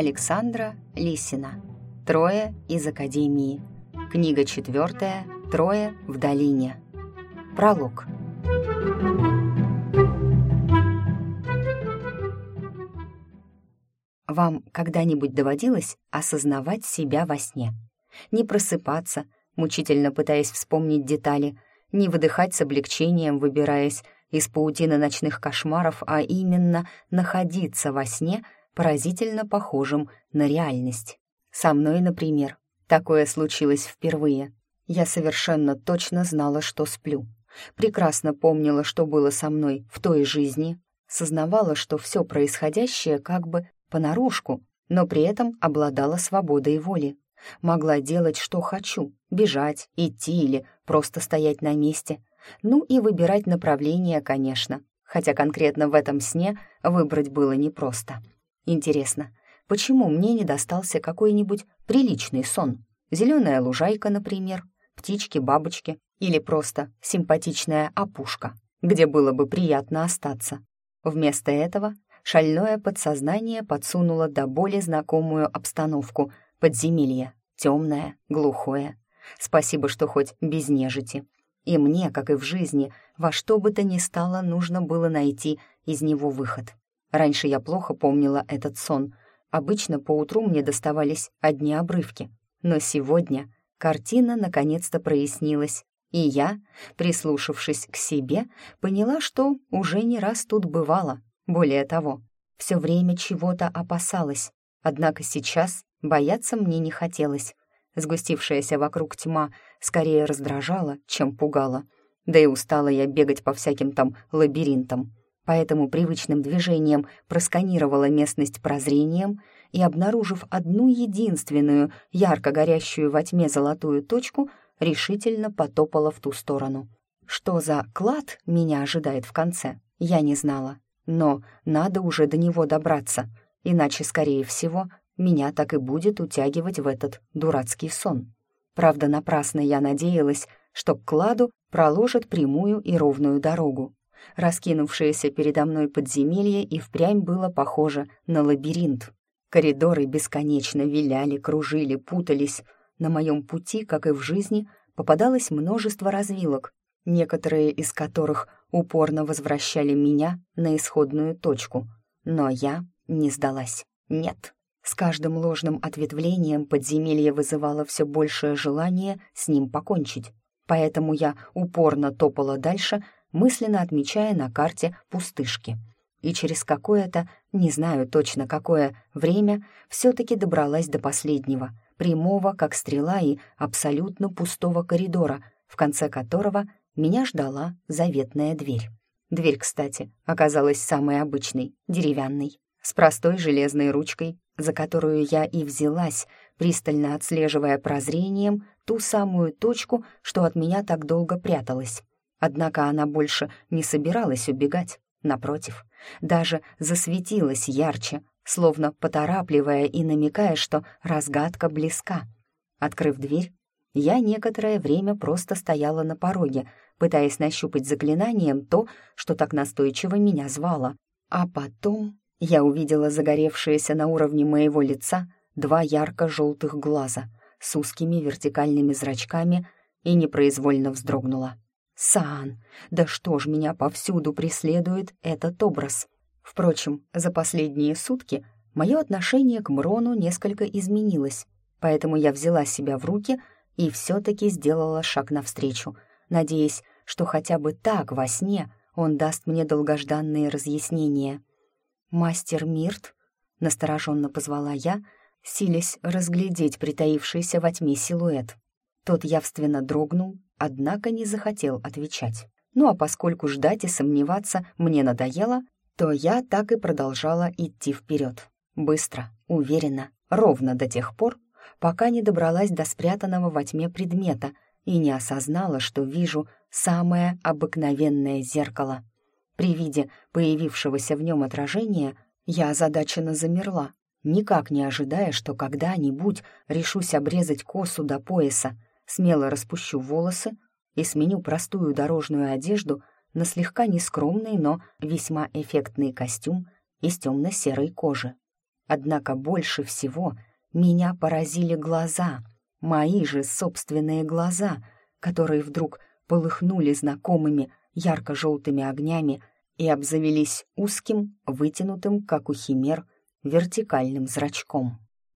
Александра Лисина. Трое из Академии. Книга четвертая. Трое в долине. Пролог. Вам когда-нибудь доводилось осознавать себя во сне? Не просыпаться, мучительно пытаясь вспомнить детали, не выдыхать с облегчением, выбираясь из паутины ночных кошмаров, а именно находиться во сне, поразительно похожим на реальность. Со мной, например, такое случилось впервые. Я совершенно точно знала, что сплю. Прекрасно помнила, что было со мной в той жизни, сознавала, что все происходящее как бы понарошку, но при этом обладала свободой воли. Могла делать, что хочу, бежать, идти или просто стоять на месте. Ну и выбирать направление, конечно, хотя конкретно в этом сне выбрать было непросто. Интересно, почему мне не достался какой-нибудь приличный сон? Зеленая лужайка, например, птички-бабочки или просто симпатичная опушка, где было бы приятно остаться. Вместо этого шальное подсознание подсунуло до боли знакомую обстановку — подземелье, темное, глухое. Спасибо, что хоть без нежити. И мне, как и в жизни, во что бы то ни стало, нужно было найти из него выход. Раньше я плохо помнила этот сон. Обычно по утру мне доставались одни обрывки. Но сегодня картина наконец-то прояснилась, и я, прислушавшись к себе, поняла, что уже не раз тут бывало. Более того, все время чего-то опасалась. Однако сейчас бояться мне не хотелось. Сгустившаяся вокруг тьма скорее раздражала, чем пугала. Да и устала я бегать по всяким там лабиринтам. Поэтому привычным движением просканировала местность прозрением и, обнаружив одну единственную, ярко горящую во тьме золотую точку, решительно потопала в ту сторону. Что за клад меня ожидает в конце, я не знала. Но надо уже до него добраться, иначе, скорее всего, меня так и будет утягивать в этот дурацкий сон. Правда, напрасно я надеялась, что к кладу проложат прямую и ровную дорогу. Раскинувшееся передо мной подземелье и впрямь было похоже на лабиринт. Коридоры бесконечно виляли, кружили, путались. На моем пути, как и в жизни, попадалось множество развилок, некоторые из которых упорно возвращали меня на исходную точку. Но я не сдалась. Нет. С каждым ложным ответвлением подземелье вызывало все большее желание с ним покончить. Поэтому я упорно топала дальше, мысленно отмечая на карте пустышки. И через какое-то, не знаю точно какое, время все-таки добралась до последнего, прямого, как стрела, и абсолютно пустого коридора, в конце которого меня ждала заветная дверь. Дверь, кстати, оказалась самой обычной, деревянной, с простой железной ручкой за которую я и взялась, пристально отслеживая прозрением ту самую точку, что от меня так долго пряталась. Однако она больше не собиралась убегать, напротив, даже засветилась ярче, словно поторапливая и намекая, что разгадка близка. Открыв дверь, я некоторое время просто стояла на пороге, пытаясь нащупать заклинанием то, что так настойчиво меня звало. А потом я увидела загоревшиеся на уровне моего лица два ярко-желтых глаза с узкими вертикальными зрачками и непроизвольно вздрогнула. «Сан! Да что ж меня повсюду преследует этот образ?» Впрочем, за последние сутки мое отношение к Мрону несколько изменилось, поэтому я взяла себя в руки и все-таки сделала шаг навстречу, надеясь, что хотя бы так во сне он даст мне долгожданные разъяснения. «Мастер Мирт?» — настороженно позвала я, силясь разглядеть притаившийся во тьме силуэт. Тот явственно дрогнул, однако не захотел отвечать. Ну а поскольку ждать и сомневаться мне надоело, то я так и продолжала идти вперед. Быстро, уверенно, ровно до тех пор, пока не добралась до спрятанного во тьме предмета и не осознала, что вижу самое обыкновенное зеркало. При виде появившегося в нем отражения я озадаченно замерла, никак не ожидая, что когда-нибудь решусь обрезать косу до пояса, смело распущу волосы и сменю простую дорожную одежду на слегка нескромный, но весьма эффектный костюм из темно-серой кожи. Однако больше всего меня поразили глаза, мои же собственные глаза, которые вдруг полыхнули знакомыми ярко-желтыми огнями и обзавелись узким, вытянутым, как у химер, вертикальным зрачком.